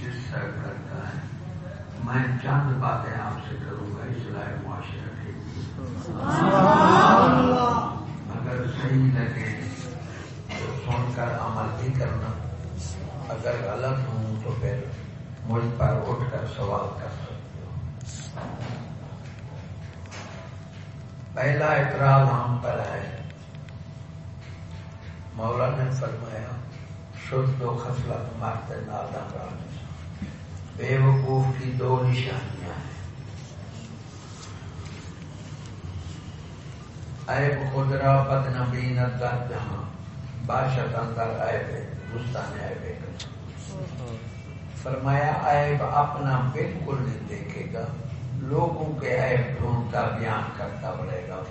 جس طرح کرتا ہے۔ میں چند باتیں آپ سے کروں گا اصلاح معاشرہ کے اگر صحیح لگے تو سن کر عمل بھی کرنا۔ اگر غلط ہوں تو پھر مجھ پر اٹھ کر سوال کر سکتے ہو۔ پہلا اعتراض ہم پر ہے۔ مولا نے فرمایا شد و خصلت مرد نادم راج بے وقوف کی دو نشانیاں ہیں۔ عیب خدرا بد نبینت جہاں۔ بادشاہ اندر عیب گستان عیب فرمایا عیب اپنا بالکل نہیں دیکھے گا۔ لوگوں کے عیب ڈھونڈ کا بیان کرتا بڑھے گا۔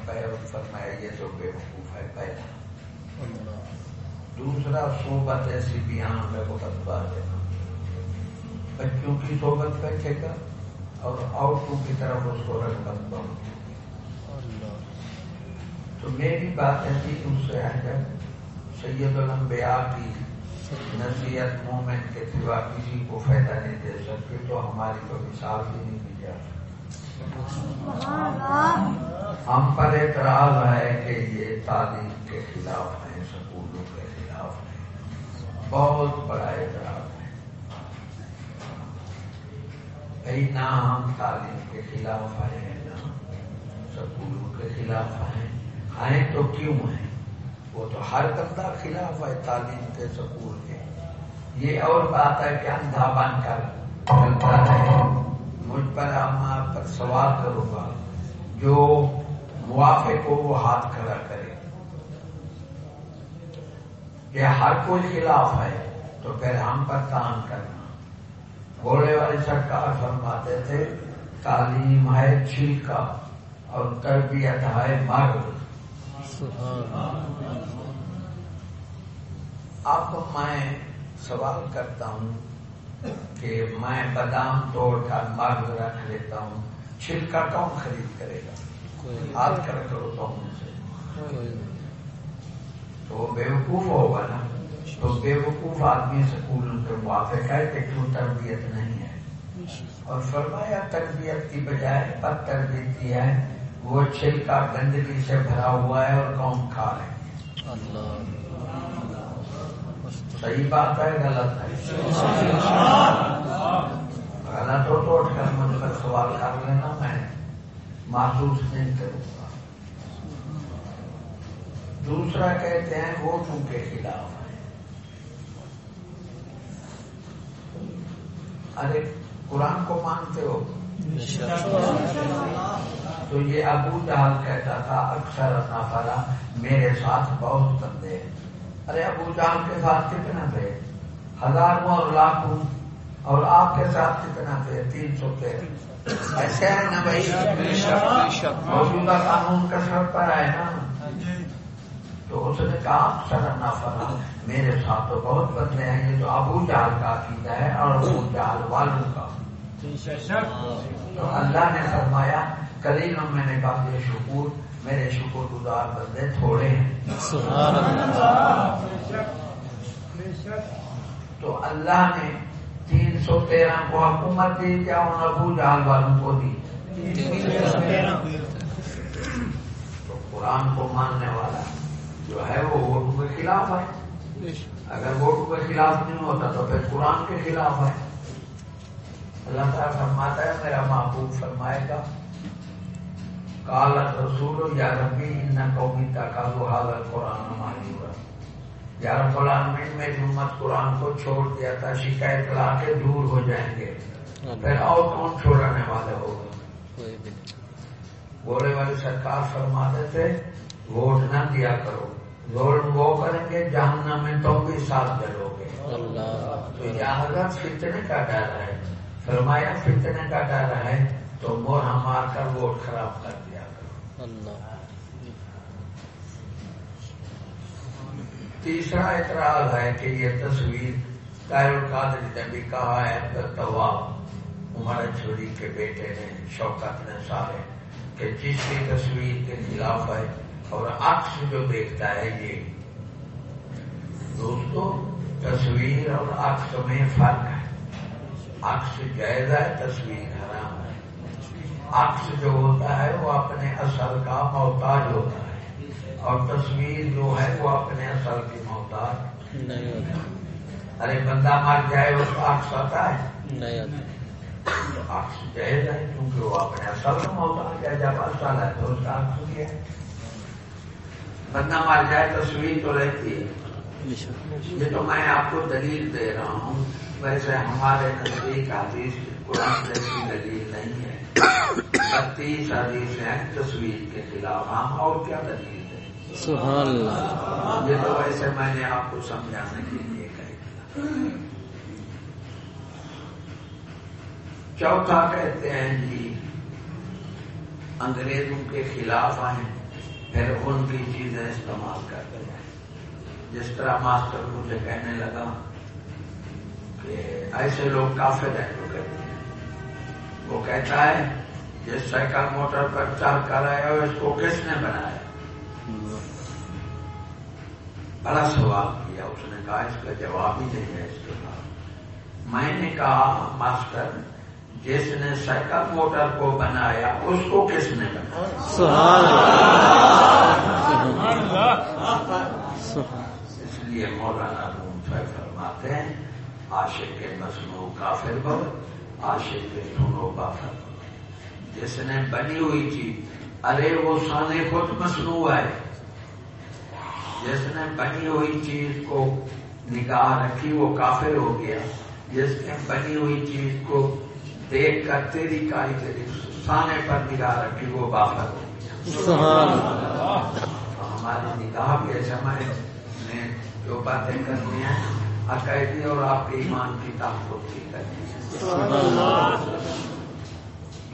فرمایا یہ تو بے وقوف ہے پہلا دوسرا صحبت ایسی بیان میں وہ بتوا دینا بچوں کی صحبت بیٹھے گا اور عورتوں کی طرف اس کو رنگ بنتا تو میری بات ایسی اس سے ہے سید الانبیاء کی نصیحت مومنٹ کے سوا کسی کو فائدہ نہیں دے سکتے تو ہماری تو مثال بھی نہیں دی جا ہم پر اعتراض ہے کہ یہ تعلیم کے خلاف ہیں سکولوں کے بہت بڑا اعتراض ہے کئی نہ ہم تعلیم کے خلاف آئے ہیں نہ سکولوں کے خلاف آئے آئے تو کیوں ہیں وہ تو ہر بندہ خلاف ہے تعلیم کے سکول کے یہ اور بات ہے کہ اندھا بن کر چلتا ہے مجھ پر ہم آپ پر سوال کروں گا۔ جو موافق کو وہ ہاتھ کھڑا کرے۔ کہ ہر کوئی خلاف ہے تو پھر ہم پر کام کرنا۔ گھوڑے والی سرکار فرماتے تھے، تعلیم ہے چھلکا اور تربیت ہے مرد اب میں سوال کرتا ہوں کہ میں بادام توڑ کر مرد رکھ لیتا ہوں چھلکا کون خرید کرے گا؟ ہاتھ کر کرو تو سے تو بے وقوف ہوگا نا۔ تو بے وقوف آدمی سکول کے موافق ہے کہ کیوں تربیت نہیں ہے۔ اور فرمایا، تربیت کی بجائے بد تربیت کی ہے۔ وہ چھلکا گندگی سے بھرا ہوا ہے اور کون کھا رہے صحیح بات ہے، غلط ہے؟ غلط ہو تو اٹھ کر مجھ پر سوال کر لینا، میں محسوس نہیں کروں گا۔ دوسرا کہتے ہیں ووٹوں کے خلاف ارے قرآن کو مانتے ہو؟ تو یہ ابو جہل کہتا تھا اکثر نافرا میرے ساتھ بہت بندے ہیں۔ ارے ابو جہل کے ساتھ کتنا تھے ہزاروں اور لاکھوں اور آپ کے ساتھ کتنا تھے تین سو تھے ایسے ہے نا بھائی؟ موجودہ قانون کا سر پر ہے نا۔ تو اس نے کہا اکثر نافرا میرے ساتھ تو بہت بندے ہیں یہ تو ابو جال کا عقیدہ ہے اور ابو جال والوں کا۔ تو اللہ نے فرمایا کلیل میں نے کہا یہ شکور میرے شکر گزار بندے تھوڑے ہیں۔ تو اللہ نے تین سو تیرہ کو حکومت دی کیا ان ابو جال والوں کو دی؟ تو قرآن کو ماننے والا۔ جو ہے وہ ووٹوں کے خلاف ہے۔ اگر ووٹوں کے خلاف نہیں ہوتا تو پھر قرآن کے خلاف ہے۔ اللہ تعالیٰ فرماتا ہے میرا محبوب فرمائے گا کالا رسول یا ربی ان قومی کا لو حالت قرآن ہماری ہوا یار قرآن میں میری امت قرآن کو چھوڑ دیا تھا شکایت لا کے دور ہو جائیں گے۔ پھر اور کون چھوڑنے والے ہوگا؟ گوڑے والی سرکار فرماتے تھے ووٹ نہ دیا کرو۔ ظلم وہ کریں گے جہنم میں تو بھی ساتھ جلو گے۔ تو یہ حضرت فتنے کا ڈر ہے۔ فرمایا فتنے کا ڈر ہے تو مور مار کر ووٹ خراب کر دیا کرو۔ تیسرا اعتراض ہے کہ یہ تصویر القادر نے بھی کہا ہے طواب عمر چھوڑی کے بیٹے نے شوکت نے سارے کہ جس کی تصویر کے خلاف ہے اور عکس جو دیکھتا ہے یہ دوستو تصویر اور عکس میں فرق ہے۔ عکس جائز ہے تصویر حرام ہے۔ عکس جو ہوتا ہے وہ اپنے اصل کا محتاج ہوتا ہے۔ اور تصویر جو ہے وہ اپنے اصل کی محتاج۔ نہیں ہوتا۔ ارے بندہ مر جائے اس کا عکس آتا ہے۔ عکس جائز ہے کیونکہ وہ اپنے اصل کا محتاج ہے۔ جب اصل ہے تو اس کا عکس بھی ہے۔ بندہ مر جائے تصویر تو رہتی ہے۔ یہ تو میں آپ کو دلیل دے رہا ہوں۔ ویسے ہمارے نزدیک حدیث قرآن جیسی دلیل نہیں ہے۔ بتیس حدیث ہیں تصویر کے خلاف۔ ہم اور کیا دلیل دیں سبحان اللہ۔ یہ تو ویسے میں نے آپ کو سمجھانے کے لیے کہا چوتھا کہتے ہیں جی انگریزوں کے خلاف آئیں۔ پھر ان کی چیزیں استعمال کرتے ہیں۔ جس طرح ماسٹر مجھے کہنے لگا کہ ایسے لوگ کافی ہیں تو کہتے ہیں۔ وہ کہتا ہے، جس سائیکل موٹر پر چل کر آئے ہو، اس کو کس نے بنایا؟ بڑا سوال کیا اس نے کہا، اس کا جواب ہی نہیں ہے اس کے بعد میں نے کہا، ماسٹر، جس نے سائیکل موٹر کو بنایا، اس کو کس نے بنایا؟ لیے مولانا روم فرماتے ہیں عاشق کے مصنوع کافر بھر عاشق کے سنو بافر جس نے بنی ہوئی چیز ارے وہ سانے خود مصنوع ہے۔ جس نے بنی ہوئی چیز کو نگاہ رکھی وہ کافر ہو گیا۔ جس نے بنی ہوئی چیز کو دیکھ کر تیری کاری تیری سانے پر نگاہ رکھی وہ بافر ہو گیا۔ ہماری نگاہ بھی ایسا ہمارے جو باتیں کرنی ہیں عقائدی اور آپ کے ایمان کی تحفظ کی کرنی ہے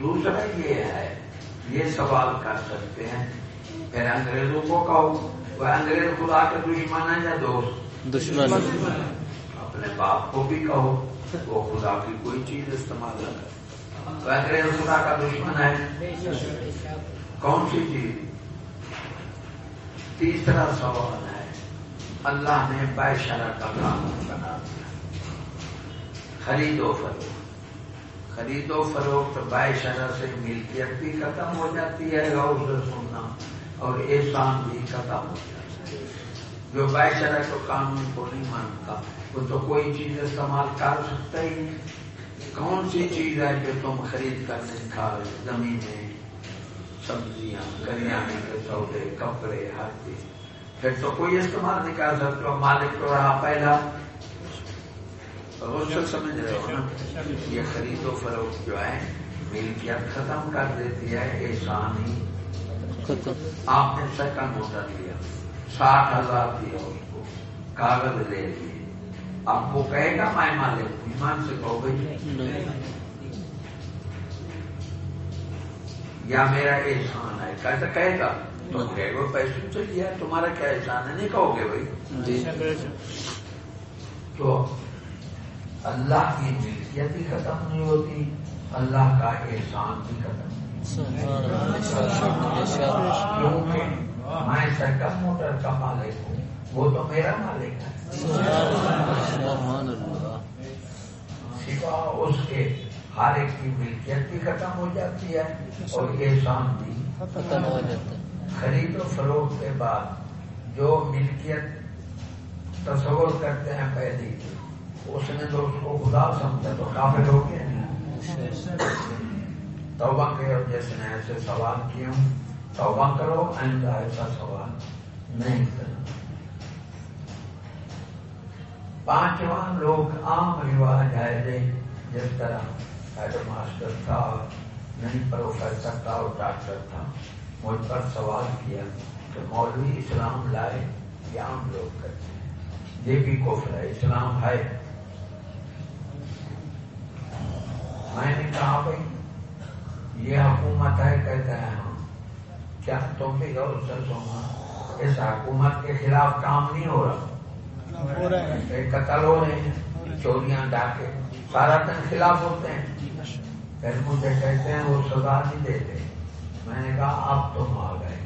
دوسرا یہ ہے یہ سوال کر سکتے ہیں۔ پھر انگریزوں کو کہو وہ انگریز خدا کے دشمن ہے یا دوست؟ دشمن۔ اپنے باپ کو بھی کہو وہ خدا کی کوئی چیز استعمال نہ کرے۔ تو انگریز خدا کا دشمن ہے۔ کون سی چیز؟ تیسرا سوال ہے۔ اللہ نے بے شرح کا قانون بنا دیا۔ خرید و فروخت۔ خرید و فروخت بے شرح سے ملکیت بھی ختم ہو جاتی ہے غور سے سننا اور احسان بھی ختم ہو جاتا ہے۔ جو بے شرح کو قانون کو نہیں مانتا۔ وہ تو کوئی چیز استعمال کر سکتا ہی نہیں۔ کون سی چیز ہے جو تم خرید کر نہیں کھا زمینیں، سبزیاں، کریانے کے سودے، کپڑے، ہر چیز۔ پھر تو کوئی استعمال نہیں کر سکتے مالک تو رہا پہلا۔ سمجھ رہے ہو نا یہ خرید و فروخت جو ہے ملکیت ختم کر دیتی ہے احسان ہی۔ آپ نے سیکنڈ موٹر لیا ساٹھ ہزار دیا اس کو کاغذ لے لیے۔ اب وہ کہے گا میں مالک ایمان سے کہو گئی یا میرا احسان ہے۔ کہے گا تم گئے وہ پیسے تو لیا تمہارا کیا احسان ہے؟ نہیں کہو گے بھائی۔ جی۔ تو اللہ کی ملکیت بھی ختم نہیں ہوتی اللہ کا احسان بھی ختم کیونکہ میں سرکم موٹر کا مالک ہوں وہ تو میرا مالک ہے۔ سوا اس کے ہر ایک کی ملکیت بھی ختم ہو جاتی ہے اور احسان بھی ختم ہو جاتا ہے۔ خرید و فروخت کے بعد جو ملکیت تصور کرتے ہیں پہلی اس نے تو اس کو خدا سمجھا تو کافی ہو گئے توبہ کے اور جس نے ایسے سوال کیے ہوں۔ توبہ کرو، آئندہ ایسا سوال نہیں کرنا۔ پانچواں، لوگ عام رواج آئے جی، جس طرح ہیڈ ماسٹر تھا، نہیں پروفیسر تھا اور ڈاکٹر تھا۔ مجھ پر سوال کیا کہ مولوی اسلام لائے یا عام لوگ کرتے ہیں؟ یہ بھی کفر ہے اسلام ہے۔ میں نے کہا بھائی یہ حکومت ہے کہتے ہیں ہم۔ کیا تم بھی غور سے سونا اس حکومت کے خلاف کام نہیں ہو رہا۔ قتل ہو رہے ہیں چوریاں ڈاکے سارا دن خلاف ہوتے ہیں۔ پھر مجھے کہتے ہیں وہ سزا نہیں دیتے۔ میں نے کہا، اب تم آ گئے۔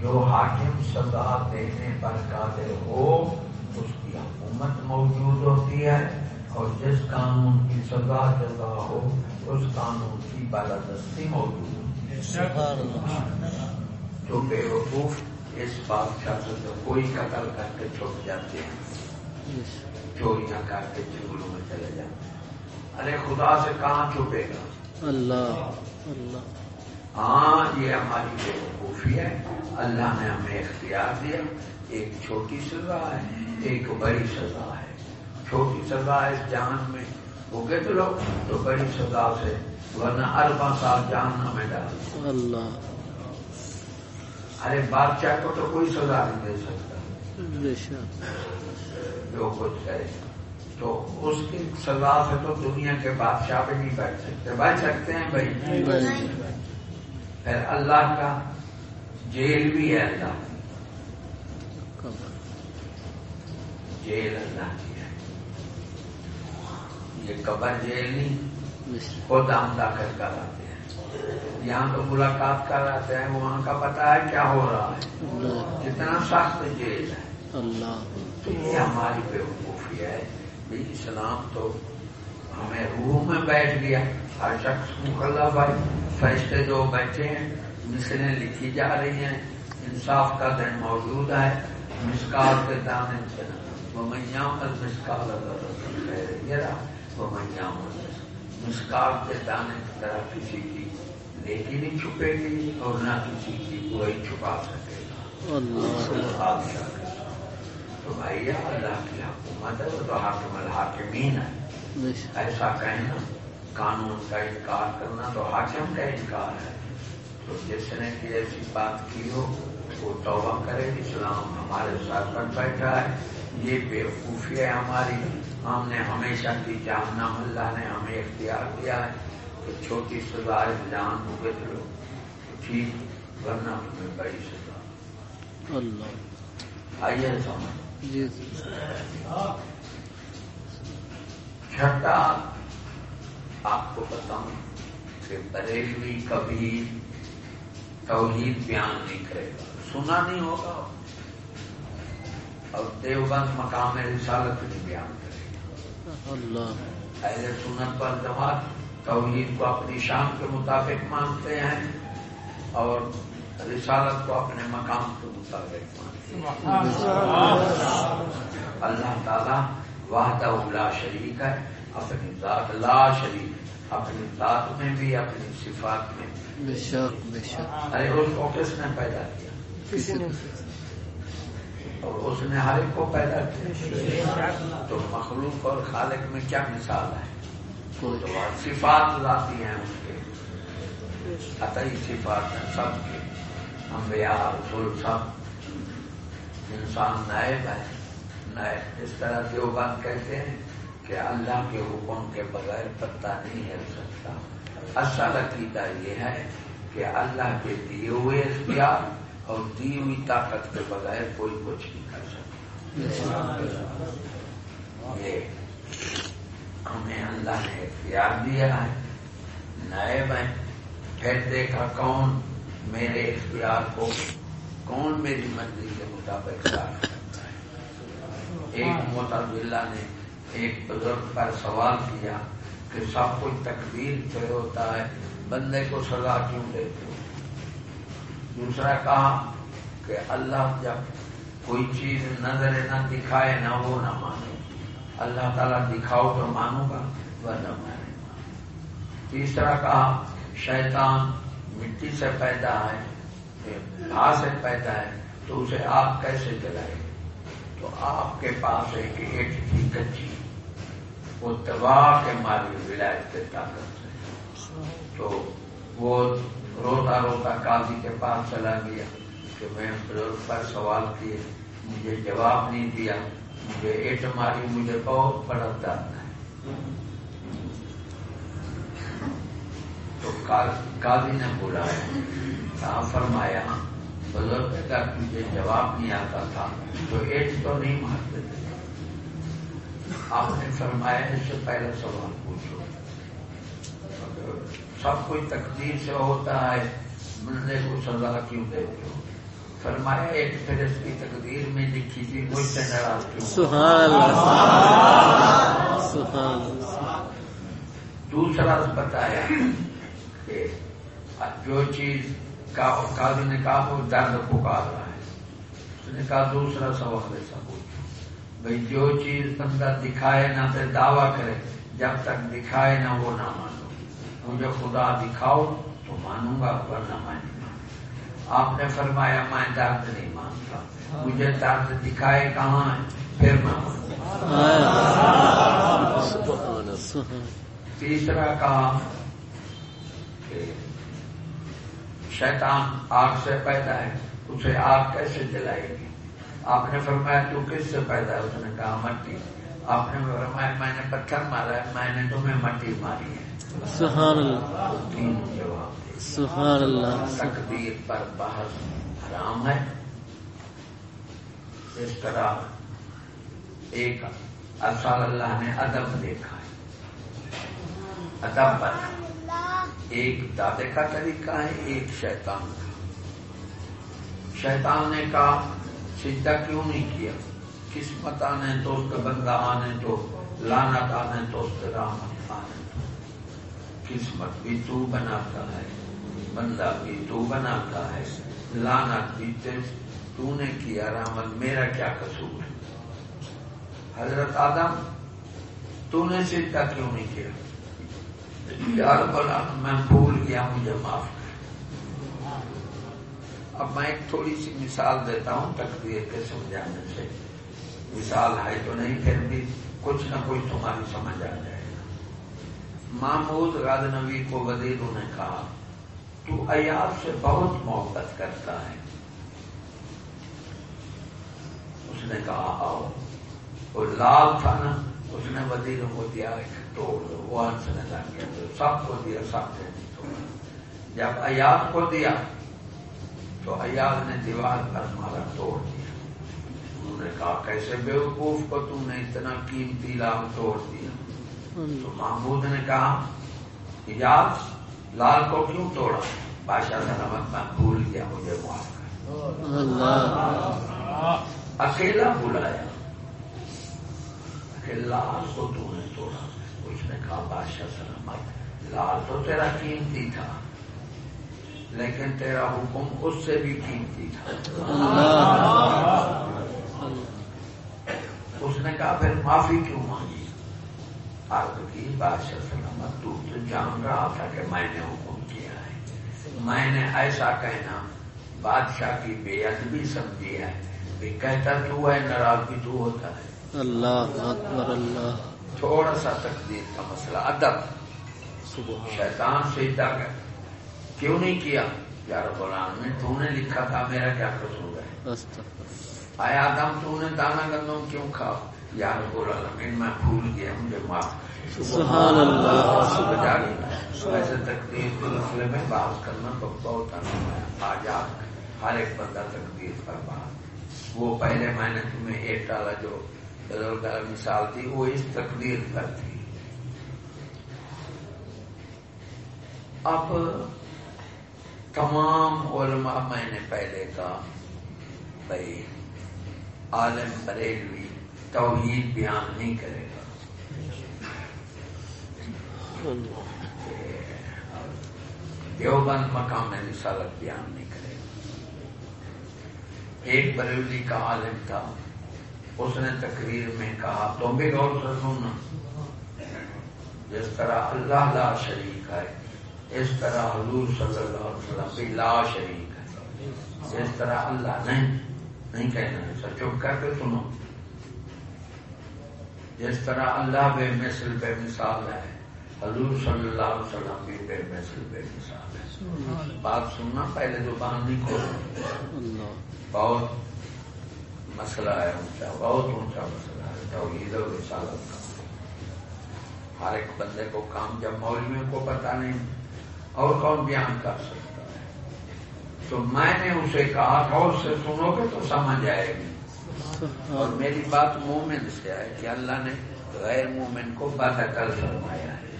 جو حاکم سزا دینے پر قادر ہو، اس کی حکومت موجود ہوتی ہے اور جس قانون کی سزا جزا ہو، اس قانون کی بالادستی موجود ہوتی جو بے وقوف اس بادشاہ سے تو کوئی قتل کر کے چھوٹ جاتے ہیں۔ چوریاں کر کے جنگلوں میں چلے جاتے ہیں۔ ارے خدا سے کہاں چھپے گا؟ اللہ اللہ۔ ہاں یہ ہماری بے وقوفی ہے اللہ نے ہمیں اختیار دیا۔ ایک چھوٹی سزا ہے ایک بڑی سزا ہے۔ چھوٹی سزا ہے اس جان میں۔ وہ گئے تو لوگ تو بڑی سزا سے ورنہ اربا سال جان ہمیں ڈال۔ اللہ۔ ارے بادشاہ کو تو کوئی سزا نہیں دے سکتا۔ جو کچھ کرے۔ تو اس کی سزا سے تو دنیا کے بادشاہ بھی نہیں بیٹھ سکتے۔ بیٹھ سکتے ہیں بھائی۔ پھر اللہ کا جیل بھی ہے اللہ۔ جیل اللہ کی ہے۔ یہ قبر جیل نہیں، خود ہم داخل کراتے ہیں۔ یہاں تو ملاقات کراتے ہیں، وہاں کا پتا ہے کیا ہو رہا ہے۔ اللہ کتنا سخت جیل ہے۔ اللہ یہ ہماری بے وقوفی ہے۔ بھی اسلام تو ہمیں روح میں بیٹھ گیا۔ ہر شخص مکلہ بھائی فیصلے جو بیٹھے ہیں مثلیں لکھی جا رہی ہیں انصاف کا دن موجود ہے مسکال کے دانے وہ میامت مسکال وہ میامت مسکال کے دانے کی طرح کسی کی نیکی نہیں چھپے گی اور نہ کسی کی کوئی چھپا سکے گا تو بھائی اللہ کی حکومت ہے وہ تو حاکم الحاکمین ہے۔ ایسا کہنا قانون کا انکار کرنا تو حاکم کا انکار ہے۔ تو جس نے کہ ایسی بات کی ہو وہ توبہ کرے اسلام ہمارے ساتھ پر بیٹھا ہے۔ یہ بیوقوفی ہے ہماری۔ ہم نے ہمیشہ کی جاننا اللہ نے ہمیں اختیار دیا ہے۔ کہ چھوٹی سزا جان ہوئے تو ٹھیک ورنہ تمہیں بڑی سزا۔ اللہ۔ آئیے سمجھ جی جی۔ چھٹا۔ آپ کو بتاؤں کہ بریلوی کبھی توحید بیان نہیں کرے گا۔ سنا نہیں ہوگا۔ اور دیوبند مقام رسالت نہیں بیان کرے گا۔ اللہ۔ اہل سنت پر جماعت توحید کو اپنی شان کے مطابق مانتے ہیں اور رسالت کو اپنے مقام کے مطابق مانتے ہیں۔ اللہ تعالیٰ وحدہ لا شریک ہے۔ اپنی ذات لا شریک اپنی ذات میں بھی اپنی صفات میں بے شک بے شک۔ ارے اس کو کس نے پیدا کیا؟ اور اس نے ہر ایک کو پیدا کیا؟ تو مخلوق اور خالق میں کیا مثال ہے؟ تو صفات ذاتی ہیں اس کے۔ عطی صفات ہیں سب کے۔ انبیاء رسول سب۔ انسان نائب ہے۔ نائب اس طرح دیوبند کہتے ہیں۔ کہ اللہ کے حکم کے بغیر پتہ نہیں ہل سکتا۔ اصل عقیدہ یہ ہے کہ اللہ کے دیے ہوئے اختیار اور دی ہوئی طاقت کے بغیر کوئی کچھ نہیں کر سکتا۔ یہ ہمیں اللہ نے اختیار دیا ہے۔ نائب ہے پھر دیکھا کون میرے اختیار کو، کون میری مرضی کے مطابق صاف کرتا ہے۔ ایک متضلہ نے ایک بزرگ پر سوال کیا کہ سب کچھ تقدیر پہ ہوتا ہے، بندے کو سزا کیوں دیتے ہو؟ دوسرا کہا کہ اللہ جب کوئی چیز نظر نہ دکھائے، نہ وہ نہ مانے۔ اللہ تعالیٰ دکھاؤ تو مانوں گا، ورنہ مانے تیسرا کہا، شیطان مٹی سے پیدا ہے گھاس سے پیدا ہے، تو اسے آپ کیسے جلائے؟ تو آپ کے پاس ایک ایٹ تھی کچی وہ دبا کے ماری ولایت کے طاقت سے تو وہ روتا روتا قاضی کے پاس چلا گیا کہ میں بزرگ پر سوال کیے، مجھے جواب نہیں دیا، مجھے ایٹ ماری، مجھے بہت بڑا درد ہے۔ تو قاضی نے بلایا کہا فرمایا، بزرگ کا مجھے جواب نہیں آتا تھا، تو ایٹ تو نہیں مارتے تھے۔ آپ نے فرمایا اس سے پہلے سوال پوچھو۔ سب کوئی تقدیر سے ہوتا ہے بندے کو سزا کیوں دیتے ہو؟ فرمایا ایک اس کی تقدیر میں لکھی تھی مجھ سے ناراض کیوں؟ سبحان سبحان دوسرا بتایا کہ جو چیز کا قاضی نے کہا وہ درد پکار رہا ہے۔ اس نے کہا دوسرا سوال ایسا پوچھو۔ بھائی جو چیز بندہ دکھائے نہ تو دعویٰ کرے، جب تک دکھائے نہ وہ نہ مانو۔ مجھے خدا دکھاؤ تو مانوں گا، ورنہ مانوں گا آپ نے فرمایا، میں درد نہیں مانتا۔ مجھے درد دکھائے کہاں ہے؟ پھر میں مانوں۔ گا تیسرا کہا کہ شیطان آگ سے پیدا ہے، اسے آگ کیسے جلائے گی؟ آپ نے فرمایا تو کس سے پیدا ہے؟ اس نے کہا مٹی۔ آپ نے فرمایا میں نے پتھر مارا ہے میں نے تمہیں مٹی ماری ہے۔ سبحان اللہ۔ تین جواب دے۔ سبحان اللہ۔ تقدیر پر بحث حرام ہے۔ اس طرح ایک اصل اللہ نے ادب دیکھا ہے۔ ادب پر ایک دادے کا طریقہ ہے ایک شیطان کا۔ شیطان نے کہا سجدہ کیوں نہیں کیا؟ قسمت آنے تو اس کا بندہ آنے تو لانت آنے تو اس کا رحمت آنے تو۔ قسمت بھی تو بناتا ہے، بندہ بھی تو بناتا ہے لانت بھی تو نے کیا رحمت، میرا کیا قصور ہے؟ حضرت آدم، تو نے سجدہ کیوں نہیں کیا؟ یار بولا میں بھول گیا، مجھے معاف کر اب میں ایک تھوڑی سی مثال دیتا ہوں، تقدیر کے سمجھانے سے۔ مثال ہے تو نہیں، پھر بھی کچھ نہ کچھ تمہاری سمجھ آ جائے گا۔ محمود غاز نبی کو وزیروں نے کہا، تو ایاب سے بہت محبت کرتا ہے۔ اس نے کہا، آؤ۔ وہ لال تھا نا، اس نے وزیروں کو دیا، ایک توڑ دو۔ وہ ہنسنے لگ گیا سب کو دیا، سب نے نہیں توڑا۔ جب ایاب کو دیا تو ایاب نے دیوار پر مارا توڑ دیا۔ انہوں نے کہا کیسے بیوقوف کو تم نے اتنا قیمتی لال توڑ دیا؟ تو محمود نے کہا ایاب لال کو کیوں توڑا؟ بادشاہ سلامت میں بھول گیا مجھے معاف کر۔ اکیلا بلایا۔ کہ لال کو تو نے توڑا۔ اس نے کہا بادشاہ سلامت لال تو تیرا قیمتی تھا۔ لیکن تیرا حکم اس سے بھی قیمتی تھا۔ اس نے کہا پھر معافی کیوں مانگی؟ عرض کی بادشاہ سلامت تو جان رہا تھا کہ میں نے حکم کیا ہے۔ میں نے ایسا کہنا بادشاہ کی بے ادبی سمجھی ہے۔ بھی کہتا تو ہے ناراض بھی تو ہوتا ہے۔ اللہ اکبر اللہ۔ تھوڑا سا تقدیر کا مسئلہ ادب۔ شیطان سیدھا کر کیوں نہیں کیا؟ یار غلام میں تو نے لکھا تھا میرا کیا قصور ہے؟ آیا آدم تو نے دانا گندم کیوں کھا یار العالمین میں بھول گیا مجھے معاف۔ سبحان اللہ۔ ایسے تقدیر کے مسئلے میں بات کرنا تو بہت اہم ہے۔ آزاد ہر ایک بندہ تقدیر پر بات وہ پہلے میں نے تمہیں ایک ڈالا جو بدل کر مثال تھی وہ اس تقدیر پر تھی۔ اب تمام علماء میں نے پہلے کہا بھائی عالم بریلوی توحید بیان نہیں کرے گا۔ دیوبند مقام میں رسالت بیان نہیں کرے گا۔ ایک بریلی کا عالم تھا، اس نے تقریر میں کہا، تم بھی غور سے سننا جس طرح اللہ لا شریک ہے اس طرح حضور صلی اللہ علیہ وسلم بھی لا شریک ہے۔ جس طرح اللہ نہیں نہیں کہنا ہے۔ سر، چپ کر کے سنو۔ جس طرح اللہ بے مثل، بے مثال ہے، حضور صلی اللہ علیہ وسلم بھی بے مثل، بے مثال ہے۔ بات سننا پہلے زبان نہیں کھولنا بہت مسئلہ ہے، اونچا، بہت اونچا مسئلہ ہے۔ توحید و رسالت کا۔ ہر ایک بندے کو کام جب مولویوں کو پتا نہیں۔ اور کون بیان کر سکتا ہے؟ تو میں نے اسے کہا تھا اس سے سنو گے تو سمجھ آئے گی۔ اور میری بات مومن سے ہے کہ اللہ نے غیر مومن کو بدعقل فرمایا ہے۔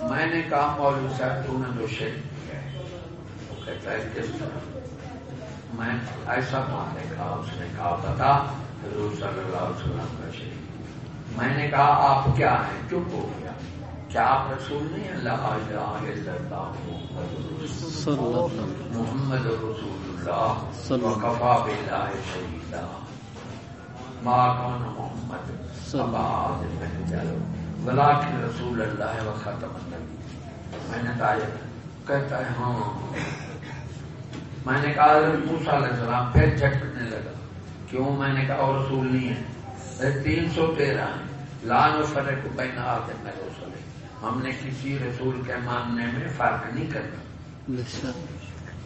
میں نے کہا مولوی صاحب، تو نے تو شرک کیا ہے، وہ کہتا ہے، کس طرح؟ میں ایسا کہاں دیکھا اس نے کہا، بتا، حضور صلی اللہ علیہ وسلم کا شریف میں نے کہا، آپ کیا ہیں؟ چپ ہو گیا۔ کیا آپ رسول نہیں اللہ محمد رسول اللہ. صلی اللہ وکفا باللہ شہیدا. ما کان محمد. ولیکن رسول اللہ و ختم النبی. میں نے کہا کہتا ہے ہاں. میں نے کہا موسیٰ علیہ السلام پھر جھٹکنے لگا. کیوں؟ میں نے کہا اور رسول نہیں ہے. تین سو تیرہ ہیں. لان و فرق بین آدم میں رسول. ہم نے کسی رسول کے ماننے میں فرق نہیں کرنا۔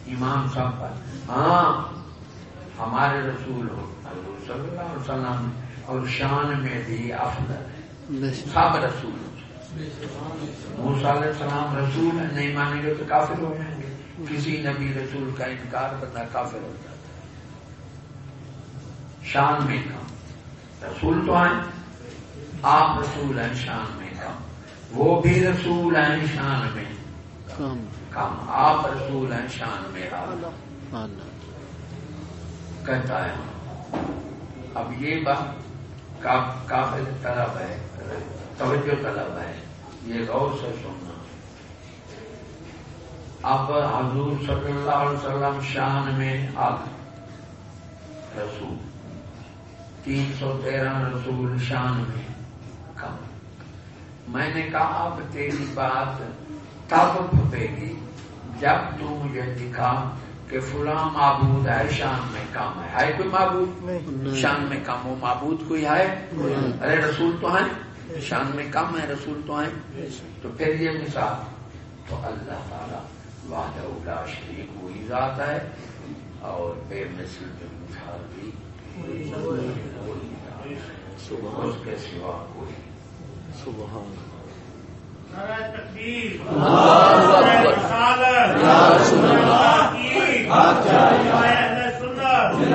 امام صاحب پر ہاں ہمارے رسول ہو۔ حضور صلی اللہ علیہ وسلم اور شان میں بھی افضل۔ سب رسول موسیٰ علیہ السلام رسول ہے نہیں مانیں گے تو کافر ہو جائیں گے۔ کسی نبی رسول کا انکار بندہ کافر ہو جاتا ہے۔ شان میں کم رسول تو ہیں آپ رسول ہیں شان میں۔ وہ بھی رسول ہیں شان میں۔ کام کم۔ آپ رسول ہیں شان آنا کہتا ہے۔ اب یہ بات کا- کافی طلب ہے۔ توجہ طلب ہے۔ یہ غور سے سننا۔ اب حضور صلی اللہ علیہ وسلم شان میں آگ رسول۔ تین سو تیرہ رسول شان میں۔ میں نے کہا اب تیری بات تب پھپے گی جب تو مجھے دکھا کہ فلاں معبود ہے شان میں کم ہے۔ ہے کوئی معبود؟ شان میں کم وہ معبود کوئی ہے۔ ارے رسول تو ہیں۔ شان میں کم ہے رسول تو ہیں۔ تو پھر یہ مثال تو اللہ تعالیٰ وحدہ لا شریک وہی ذات ہے اور بے مثل جو مثال بھی۔ اس کے سوا کوئی سبحان سنت۔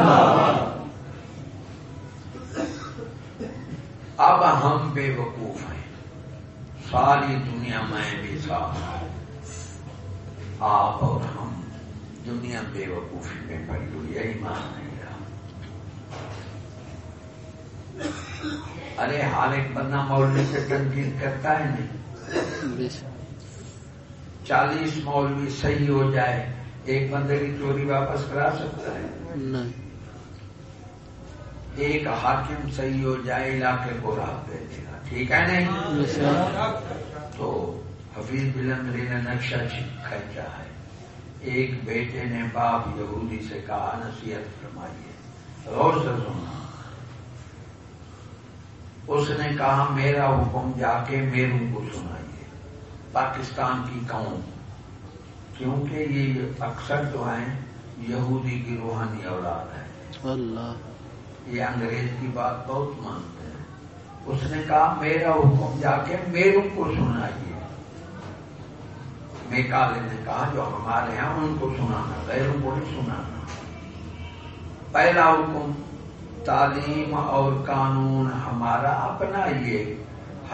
اب ہم بے وقوف ہیں۔ ساری دنیا میں بھی صاف آپ اور ہم دنیا بے وقوفی میں پڑی ہوئی ہے ایمان نہیں رہا ارے ہر ایک بندہ مولوی سے تنقید کرتا ہے نہیں۔ چالیس مولوی صحیح ہو جائے ایک بندے کی چوری واپس کرا سکتا ہے۔ ایک حاکم صحیح ہو جائے علاقے کو راہ دے دے گا۔ ٹھیک ہے نہیں؟ تو حفیظ بلندری نے نقشہ کھینچا ہے۔ ایک بیٹے نے باپ یہودی سے کہا نصیحت فرمائیے۔ غور سے سننا اس نے کہا میرا حکم جا کے میروں کو سنائیے۔ پاکستان کی قوم کیونکہ یہ اکثر جو ہیں یہودی کی روحانی اولاد ہے اللہ۔ یہ انگریز کی بات بہت مانتے ہیں۔ اس نے کہا میرا حکم جا کے میروں کو سنائیے۔ میکالے نے کہا جو ہمارے ہیں ان کو سنانا غیروں کو نہیں سنانا۔ پہلا حکم تعلیم اور قانون ہمارا اپنا یہ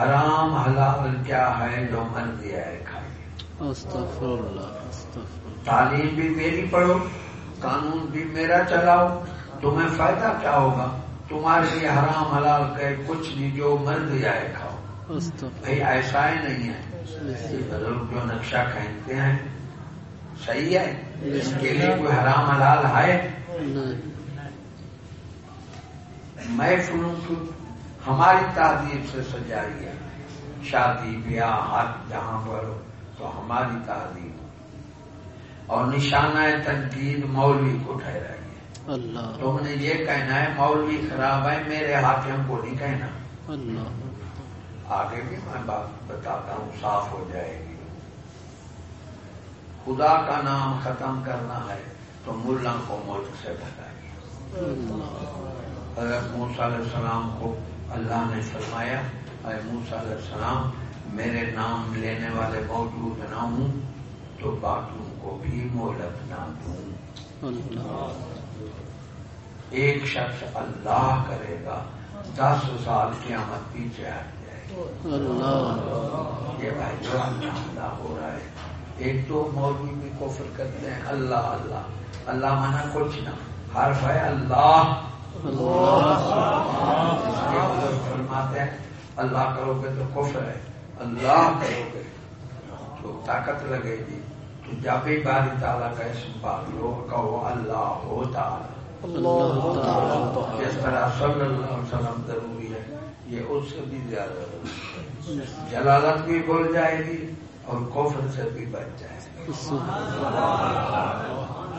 حرام حلال کیا ہے جو مرضی ہے کھائیے۔ تعلیم بھی میری پڑھو قانون بھی میرا چلاؤ۔ تمہیں فائدہ کیا ہوگا؟ تمہارے لیے حرام حلال کہ کچھ نہیں جو مرد جائے کھاؤ۔ استغفر بھائی ایسا ہی نہیں ہے۔ بزرگ جو نقشہ کھینچتے ہیں صحیح ہے؟ اس کے لیے کوئی حرام حلال ہے؟ محفلوں کی ہماری تہذیب سے سجائی ہے۔ شادی بیاہ ہر جہاں پر تو ہماری تہذیب اور نشانہ تنقید مولوی کو ٹھہرائی ہے۔ اللہ۔ تم نے یہ کہنا ہے مولوی خراب ہے میرے حاکم کو نہیں کہنا۔ اللہ۔ آگے بھی میں بات بتاتا ہوں صاف ہو جائے گی۔ خدا کا نام ختم کرنا ہے تو ملا کو ملک سے اللہ۔ حضرت موسیٰ علیہ السلام کو اللہ نے فرمایا، اے موسیٰ علیہ السلام، میرے نام لینے والے موجود نہ ہوں تو باقیوں کو بھی مہلت نہ دوں۔ ایک شخص اللہ کرے گا، دس سال قیامت پیچھے ہٹ جائے گی۔ یہ بھائی جو اللہ ہو رہا ہے۔ ایک تو مولوی بھی کفر کرتے ہیں، اللہ اللہ۔ اللہ مانا کچھ نہ۔ حرف ہے اللہ۔ فرماتے ہیں، اللہ کرو گے تو کفر ہے اللہ کرو گے تو طاقت لگے گی۔ تو جب بھی باری تعالیٰ کا اسم پاک لو کہو، اللہ ہو تعالیٰ۔ جس طرح صلی اللہ علیہ وسلم ضروری ہے، یہ اس سے بھی زیادہ ضروری ہے۔ جلالت بھی بول جائے گی اور کفر سے بھی بچ جائے گی۔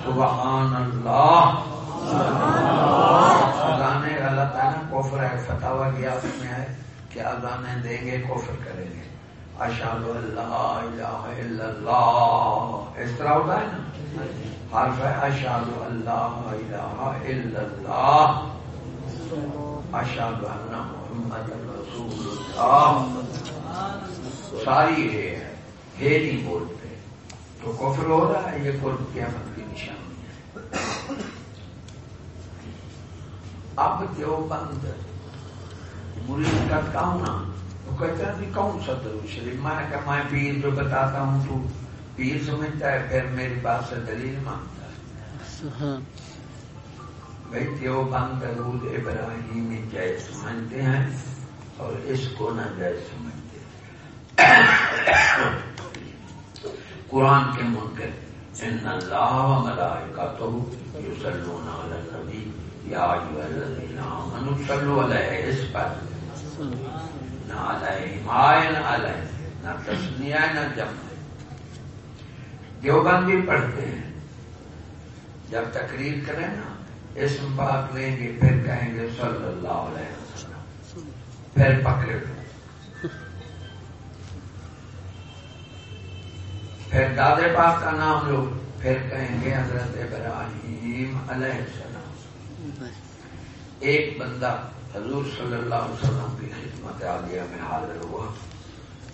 سبحان اللہ۔ اذانے غلط ہے نا کفر ہے فتح گیا اس میں ہے کہ اذانے دیں گے، کفر کریں گے۔ اشاد اللہ الہ الا اللہ۔ اس طرح ہوتا ہے نا؟ حرف ہے اشاد اللہ الہ الا اللہ۔ اشاد اللہ محمد رسول اللہ۔ ساری ہے ہے نہیں بولتے۔ تو کفر ہو رہا ہے، یہ قرب قیامت کی نشانی ہے۔ اب جو بند مرید کا کام نا تو کہتے ہیں جی کون سا درود شریف میں نے کہا میں پیر جو بتاتا ہوں تو پیر سمجھتا ہے پھر میری بات سے دلیل مانگتا ہے۔ بھائی دیو بند درود ابراہیم جائز سمجھتے ہیں اور اس کو نہ جائز سمجھتے قرآن کے منکر ان اللہ و ملائکتہ یصلون علی النبی۔ یا ایھا آمنوا علیہ اس پر نہ علیہ مائل علیہ نہ تسنیہ نہ جمع. دیوبندی پڑھتے ہیں. جب تقریر کریں نا، اسم پاک لیں گے، پھر کہیں گے صلی اللہ علیہ وسلم. پھر پکڑے پھر دادے پاک کا نام لو، پھر کہیں گے حضرت ابراہیم علیہ السلام. ایک بندہ حضور صلی اللہ علیہ وسلم کی خدمت عالیہ میں حاضر ہوا۔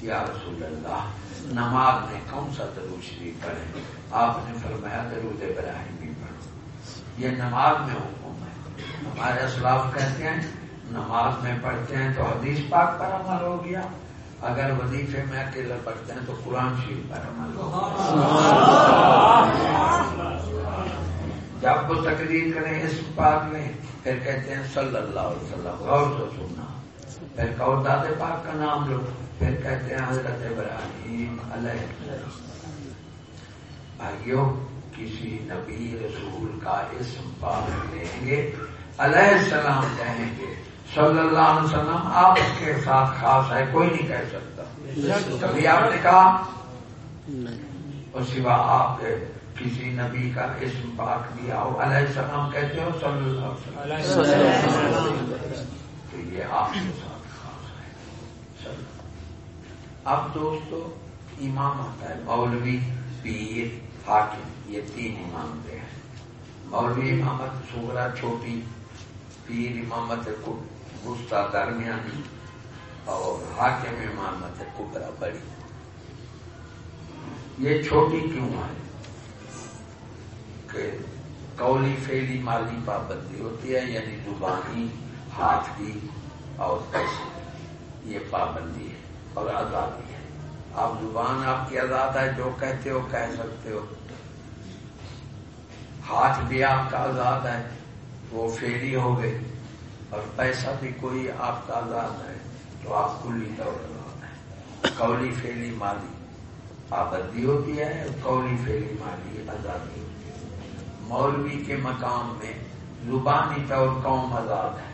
یا رسول اللہ، نماز میں کون سا درود شریف پڑھے آپ نے فرمایا درود ابراہیمی پڑھو۔ یہ نماز میں حکم ہے۔ ہمارے اسلاف کہتے ہیں، نماز میں پڑھتے ہیں تو حدیث پاک پر عمل ہو گیا۔ اگر وظیفے میں اکیلے پڑھتے ہیں تو قرآن شریف پر عمل ہو گیا۔ جب وہ تقریر کریں اس پاک میں پھر کہتے ہیں صلی اللہ علیہ وسلم غور سے سننا۔ پھر کہو دادے پاک کا نام لو پھر کہتے ہیں حضرت ابراہیم علیہ السلام۔ بھائیو کسی نبی رسول کا اسم پاک لیں گے علیہ السلام کہیں گے صلی اللہ علیہ وسلم آپ کے ساتھ خاص ہے کوئی نہیں کہہ سکتا۔ کبھی آپ نے کہا؟ اور سوا آپ کے کسی نبی کا اسم پاک بھی آؤ علیہ السلام کہتے ہو صلی اللہ علیہ وسلم۔ تو یہ آپ کے ساتھ خاص ہے۔ اب دوستو امام آتا ہے مولوی پیر حاکم۔ یہ تین امام دے ہیں۔ مولوی امامت سورا چھوٹی پیر امامت گستا درمیانی اور حاکم امامت کبرا بڑی۔ یہ چھوٹی کیوں ہے کہ قولی فیلی مالی پابندی ہوتی ہے یعنی زبانی ہاتھ کی اور پیسے یہ پابندی ہے اور آزادی ہے۔ آپ زبان آپ کی آزاد ہے، جو کہتے ہو کہہ سکتے ہو۔ ہاتھ بھی آپ کا آزاد ہے، وہ فیری ہو گئے۔ اور پیسہ بھی کوئی آپ کا آزاد ہے، تو آپ کلی طور آزاد ہے کولی فیلی مالی پابندی ہوتی ہے کولی فیلی مالی آزادی ہوتی ہے۔ مولوی کے مقام میں زبانی طور قوم آزاد ہے۔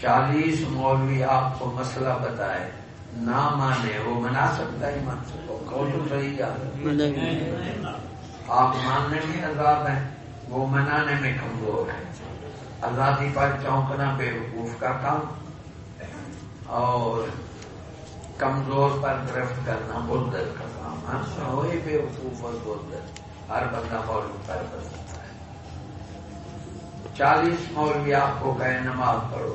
چالیس مولوی آپ کو مسئلہ بتائے، نہ مانے، وہ منا سکتا ہے مان صحیح آپ ماننے میں آزاد ہیں، وہ منانے میں کمزور ہے آزادی پر چونکنا بے وقوف کا کام۔ اور کمزور پر گرفت کرنا بزدل کا کام وہی بے وقوف اور بزدل ہر بندہ مولوی پر کر سکتا ہے۔ چالیس مولوی آپ کو کہے نماز پڑھو۔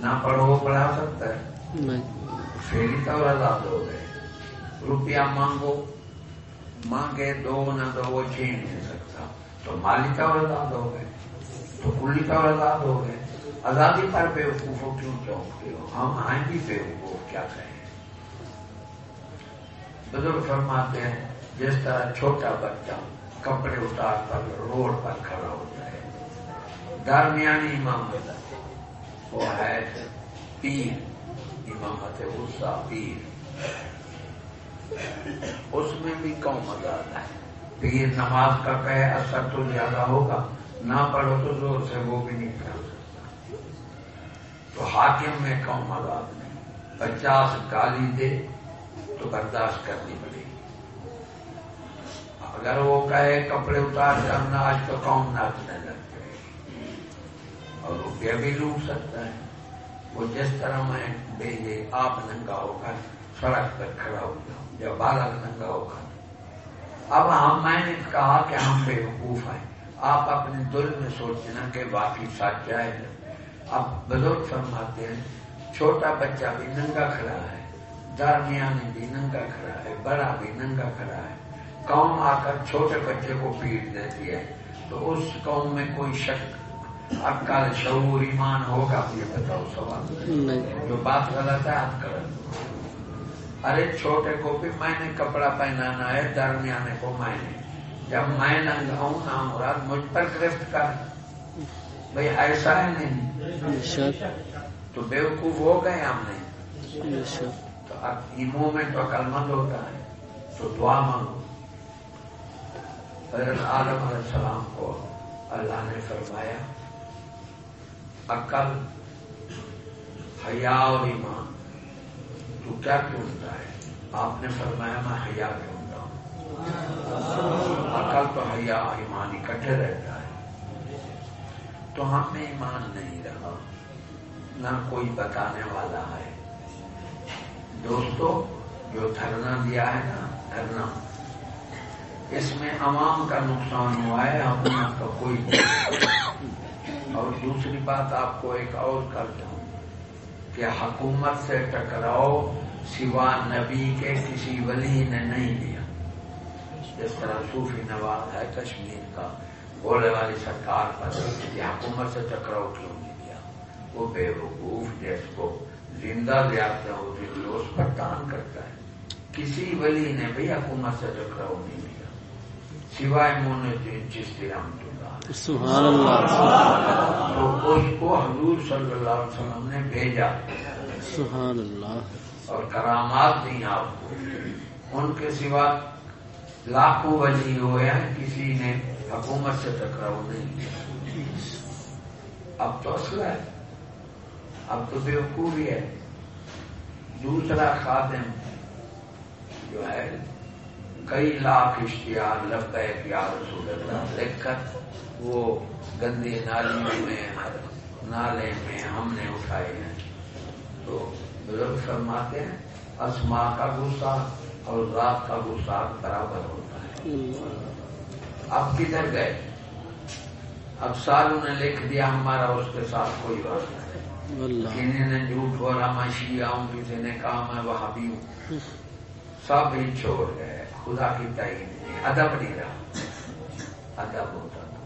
نہ پڑھو وہ پڑھا سکتا ہے۔ فیری طور آزاد ہو گئے روپیہ مانگو۔ مانگے دو نہ دو وہ چھین نہیں سکتا۔ تو مالی طور آزاد ہو گئے تو کلی طور آزاد ہو گئے آزادی پر بے وقوفوں کیوں چونکتے ہو؟ ہم آئیں بھی بے وقوف کیا کہیں بزرگ فرماتے ہیں، جس طرح چھوٹا بچہ کپڑے اتار کر روڈ پر کھڑا ہوتا ہے۔ درمیانی امامت وہ ہے پیر۔ امامت غصہ پیر۔ اس میں بھی کم آزاد ہے۔ پیر نماز کا کہے اثر تو زیادہ ہوگا، نہ پڑھو تو زور سے وہ بھی نہیں پڑھ سکتا۔ تو حاکم میں کم آزاد نہیں پچاس گالی دے۔ تو برداشت کرنی پڑے گی۔ اگر وہ کہے کپڑے اتار کر ناچ تو کون ناچنے لگ جائے گی اور روپیہ بھی لوٹ سکتا ہے؟ وہ جس طرح میں بھیجے آپ ننگا ہو کر سڑک پر کھڑا ہو جاؤں، یا بالک ننگا ہو کر اب ہم میں نے کہا کہ ہم بے وقوف ہیں۔ آپ اپنے دل میں سوچنا کہ باقی سچ جائے۔ اب بزرگ فرماتے ہیں، چھوٹا بچہ بھی ننگا کھڑا ہے۔ درمیانی بھی ننگا کھڑا ہے بڑا بھی ننگا کھڑا ہے۔ قوم آ کر چھوٹے بچے کو پیٹ دیتی ہے۔ تو اس قوم میں کوئی شک عقل شعور ایمان ہوگا یہ بتاؤ سوال۔ جو بات غلط ہے آپ کریں۔ ارے چھوٹے کو بھی میں نے کپڑا پہنانا ہے درمیانے کو میں نے۔ جب میں ننگا ہوں نا مراد مجھ پر گرفت کر۔ بھائی ایسا ہے نہیں۔ تو بیوقوف ہو گئے ہم نے۔ اب ایموں میں تو عقل مند ہوتا ہے تو دعا مانگو حضرت آدم علیہ السلام کو اللہ نے فرمایا عقل حیا اور ایمان تو کیا ڈھونڈتا ہے آپ نے فرمایا میں حیا ڈھونڈتا ہوں عقل تو حیا ایمان اکٹھے رہتا ہے تو ہم میں ایمان نہیں رہا نہ کوئی بتانے والا ہے دوستو، جو دھرنا دیا ہے نا دھرنا اس میں عوام کا نقصان ہوا ہے حکومت کا کوئی نہیں۔ اور دوسری بات آپ کو ایک اور کر دوں کہ حکومت سے ٹکراؤ سوا نبی کے کسی ولی نے نہیں دیا۔ جس طرح صوفی نواز ہے، کشمیر کا بولے والی سرکار پر حکومت سے ٹکراؤ کیوں نہیں دیا وہ بے وقوف جس کو زندہ زیادہ ہوتی ہے اس پر کام کرتا ہے۔ کسی ولی نے بھی حکومت سے ٹکراؤ نہیں دیا سوائے مون جس دن ہم سبحان اللہ۔ تو اس کو حضور صلی اللہ علیہ وسلم نے بھیجا۔ سبحان اللہ۔ اور کرامات دی آپ کو۔ ان کے سوا لاکھوں ولی ہوئے ہیں کسی نے حکومت سے ٹکراؤ نہیں کیا۔ اب تو اصل ہے۔ اب تو بیوقوفی ہے۔ دوسرا خادم جو ہے، کئی لاکھ اشتہار، لبیک یا رسول اللہ لکھ کر وہ گندی نالیوں میں ہر نالے میں ہم نے اٹھائے ہیں۔ تو بزرگ فرماتے ہیں اسما کا غصہ اور رات کا غصہ برابر ہوتا ہے۔ اب کدھر گئے؟ اب سالوں نے لکھ دیا ہمارا، اس کے ساتھ کوئی بات کسی نے جھوٹ بولا میں شیعہ ہوں کسی نے کہا میں وہاں بھی ہوں۔ سب ہی چھوڑ گئے خدا کی تعین نہیں ادب نہیں رہا۔ ادب ہوتا تھا۔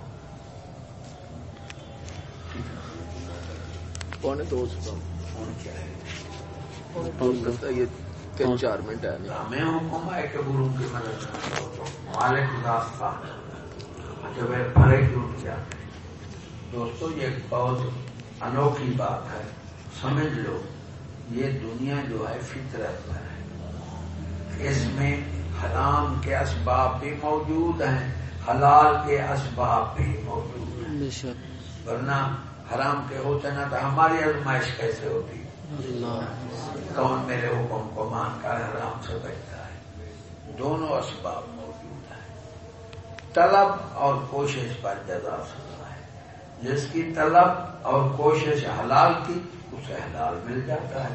پونے دو سو کیا ہے؟ تین چار منٹ ہے ہمیں حکم ہے کہ گرو کی مدد جب بھلے ٹوٹ جاتے ہیں دوستو یہ بہت انوکھی بات ہے۔ سمجھ لو یہ دنیا جو ہے فطرت میں ہے۔ اس میں حرام کے اسباب بھی موجود ہیں حلال کے اسباب بھی موجود ہیں۔ ورنہ حرام کے ہوتے نا تو ہماری ازمائش کیسے ہوتی؟ کون میرے حکم کو مان کر حرام سے بچتا ہے؟ دونوں اسباب موجود ہیں۔ طلب اور کوشش پر جزا سکتا ہے جس کی طلب اور کوشش حلال کی اسے حلال مل جاتا ہے۔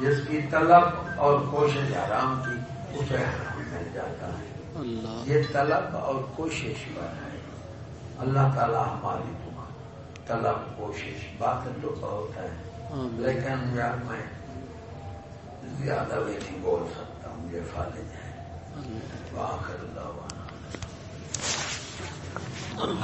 جس کی طلب اور کوشش حرام کی اسے حرام مل جاتا ہے۔ اللہ۔ یہ طلب اور کوشش پر ہے۔ اللہ تعالیٰ ہماری دعا طلب کوشش بات تو بہت ہے۔ لیکن یار میں زیادہ بھی نہیں بول سکتا ہوں یہ فالج ہے۔ واخر اللہ